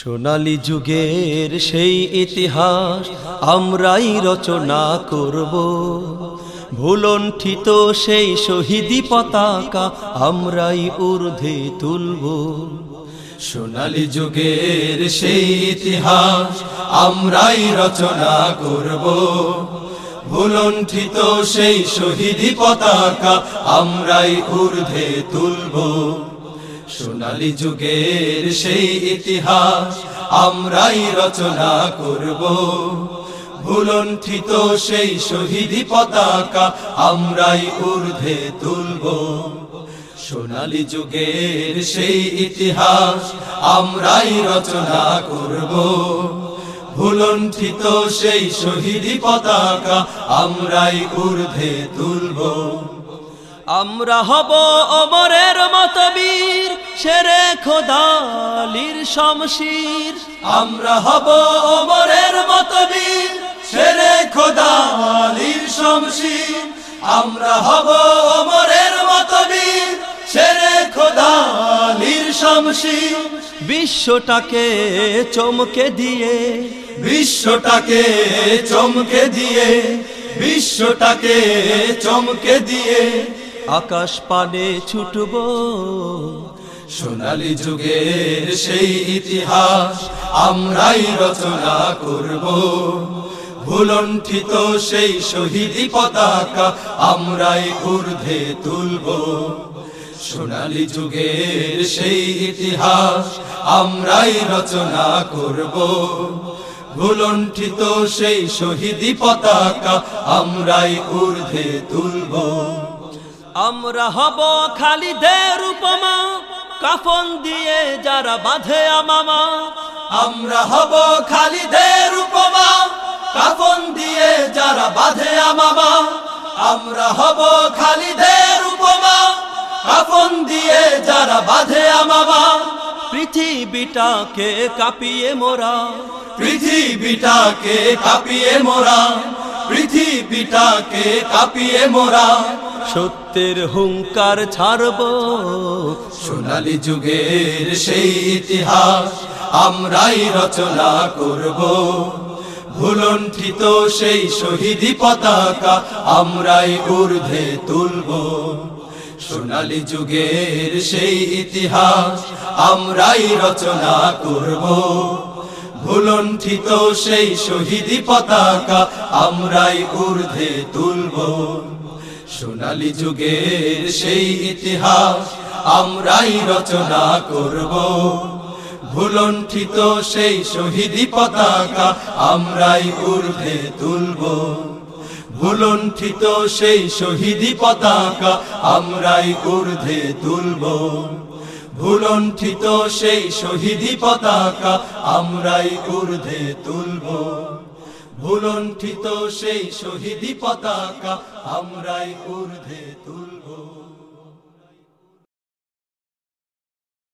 সোনালী যুগের সেই ইতিহাস আমরাই রচনা করব। ভুলণ্ঠিত সেই শহীদি পতাকা আমরাই ঊর্ধ্বে তুলব। সোনালী যুগের সেই ইতিহাস আমরাই রচনা করব। ভুলণ্ঠিত সেই শহীদি পতাকা আমরাই ঊর্ধ্বে তুলব। সোনালী যুগের সেই ইতিহাস, আমরাই রচনা করব। ভুলণ্ঠিত সেই শহীদি পতাকা, আমরাই ঊর্ধ্বে তুলব। সোনালী যুগের সেই ইতিহাস, আমরাই রচনা করব। ভুলণ্ঠিত সেই শহীদি পতাকা, আমরাই ঊর্ধ্বে তুলব। আমরা হব অমরের মত বীর সেরে খোদালির শমশির। আমরা হব অমরের মতো বীর শেরে খোদালির শমশীর। আমরা হব অমরের মতো বীর শেরে খোদালির শমশীর। বিশ্বটাকে চমকে দিয়ে বিশ্বটাকে চমকে দিয়ে বিশ্বটাকে চমকে দিয়ে। আকাশ পানে ছুটব সোনালী যুগের সেই ইতিহাস আমরাই রচনা করব। ভুলণ্ঠিত সেই শহীদি পতাকা আমরাই ঊর্ধ্বে তুলব। সোনালী যুগের সেই ইতিহাস আমরাই রচনা করব। ভুলণ্ঠিত সেই শহীদি পতাকা আমরাই ঊর্ধ্বে তুলব। আমরা হব খালিদের উপমা। কাফন দিয়ে যারা বাঁধে আমামা আমরা হব খালিদের উপমা। কাফন দিয়ে যারা বাঁধে আমামা আমরা হব খালিদের উপমা। কাফন দিয়ে যারা বাঁধে আমামা পৃথিবীটাকে কাঁপিয়ে মোরা। পৃথিবীটাকে কাঁপিয়ে মোরা। পৃথিবীটাকে কাঁপিয়ে মোরা সত্যের হুঙ্কার ছাড়ব। সোনালী যুগের সেই ইতিহাস আমরাই রচনা করব। ভুলণ্ঠিত সেই শহীদি পতাকা আমরাই ঊর্ধ্বে তুলব। সোনালী যুগের সেই ইতিহাস আমরাই রচনা করব। ভুলণ্ঠিত সেই শহীদি পতাকা আমরাই ঊর্ধ্বে তুলব। সোনালী যুগের সেই ইতিহাস আমরাই রচনা করব। ভুলণ্ঠিত সেই শহীদি পতাকা আমরাই ঊর্ধ্বে তুলব। ভুলণ্ঠিত সেই শহীদি পতাকা আমরাই ঊর্ধ্বে তুলব। ভুলণ্ঠিত সেই শহীদি পতাকা আমরাই ঊর্ধ্বে তুলব। ভুলণ্ঠিত সেই শহীদি পতাকা আমরাই ঊর্ধ্বে তুলব।